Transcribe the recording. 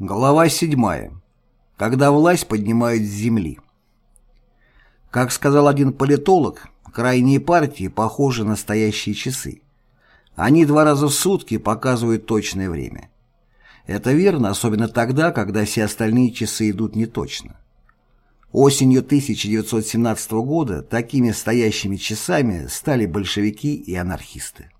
Глава 7. Когда власть поднимают с земли. Как сказал один политолог, крайние партии похожи на настоящие часы. Они два раза в сутки показывают точное время. Это верно, особенно тогда, когда все остальные часы идут неточно. Осенью 1917 года такими стоящими часами стали большевики и анархисты.